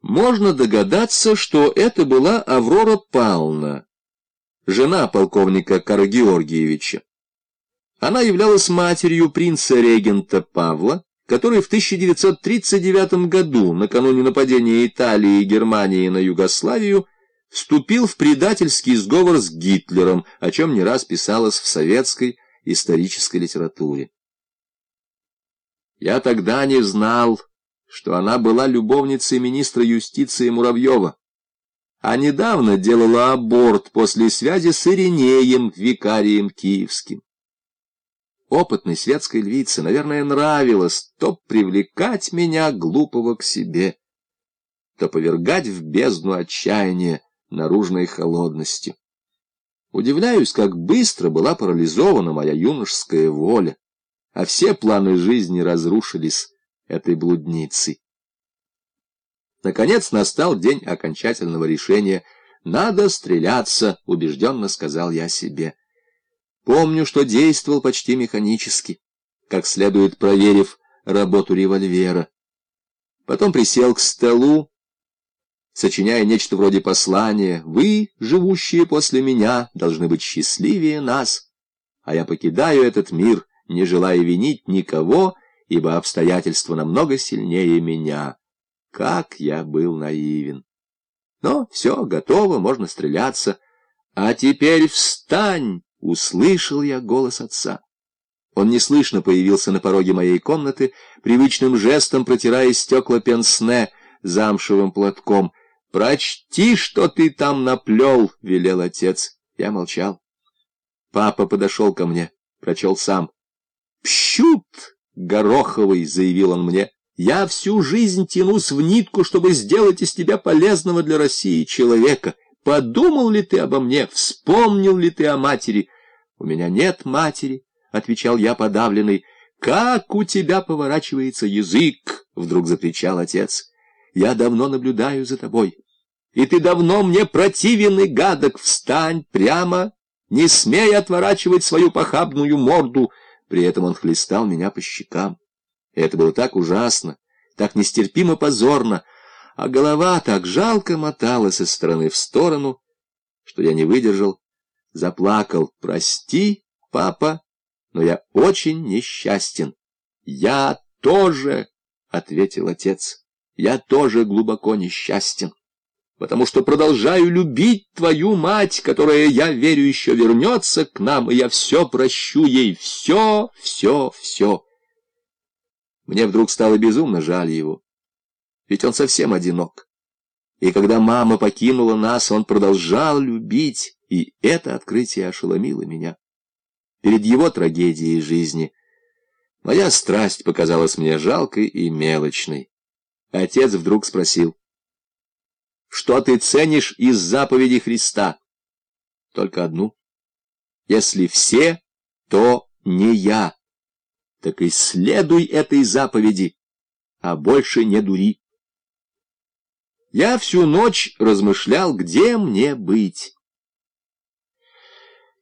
Можно догадаться, что это была Аврора Павловна, жена полковника Карагеоргиевича. Она являлась матерью принца-регента Павла, который в 1939 году, накануне нападения Италии и Германии на Югославию, вступил в предательский сговор с Гитлером, о чем не раз писалось в советской исторической литературе. Я тогда не знал, что она была любовницей министра юстиции Муравьева, а недавно делала аборт после связи с Иринеем, викарием киевским. Опытной светской львице, наверное, нравилось то привлекать меня, глупого, к себе, то повергать в бездну отчаяния наружной холодностью. Удивляюсь, как быстро была парализована моя юношеская воля, а все планы жизни разрушились этой блудницей. Наконец настал день окончательного решения. «Надо стреляться», — убежденно сказал я себе. Помню, что действовал почти механически, как следует проверив работу револьвера. Потом присел к столу, сочиняя нечто вроде послания. «Вы, живущие после меня, должны быть счастливее нас, а я покидаю этот мир, не желая винить никого, ибо обстоятельства намного сильнее меня. Как я был наивен! Но все, готово, можно стреляться. А теперь встань! — услышал я голос отца. Он неслышно появился на пороге моей комнаты, привычным жестом протирая стекла пенсне замшевым платком. «Прочти, что ты там наплел!» — велел отец. Я молчал. Папа подошел ко мне, прочел сам. «Пщут!» Гороховый, — заявил он мне, — я всю жизнь тянусь в нитку, чтобы сделать из тебя полезного для России человека. Подумал ли ты обо мне? Вспомнил ли ты о матери? У меня нет матери, — отвечал я подавленный. Как у тебя поворачивается язык? — вдруг закричал отец. Я давно наблюдаю за тобой. И ты давно мне противен и гадок. Встань прямо, не смей отворачивать свою похабную морду. При этом он хлестал меня по щекам. Это было так ужасно, так нестерпимо позорно, а голова так жалко моталась из стороны в сторону, что я не выдержал, заплакал. «Прости, папа, но я очень несчастен». «Я тоже», — ответил отец, — «я тоже глубоко несчастен» потому что продолжаю любить твою мать, которая, я верю, еще вернется к нам, и я все прощу ей, все, все, все. Мне вдруг стало безумно жаль его, ведь он совсем одинок. И когда мама покинула нас, он продолжал любить, и это открытие ошеломило меня. Перед его трагедией жизни моя страсть показалась мне жалкой и мелочной. Отец вдруг спросил, что ты ценишь из заповеди Христа? Только одну. Если все, то не я. Так и следуй этой заповеди, а больше не дури. Я всю ночь размышлял, где мне быть.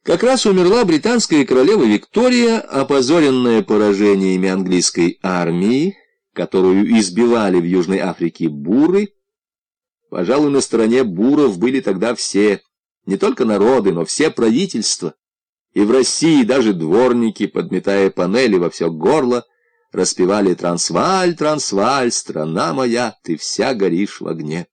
Как раз умерла британская королева Виктория, опозоренная поражениями английской армии, которую избивали в Южной Африке буры, Пожалуй, на стороне буров были тогда все, не только народы, но все правительства. И в России даже дворники, подметая панели во все горло, распевали «Трансваль, Трансваль, страна моя, ты вся горишь в огне».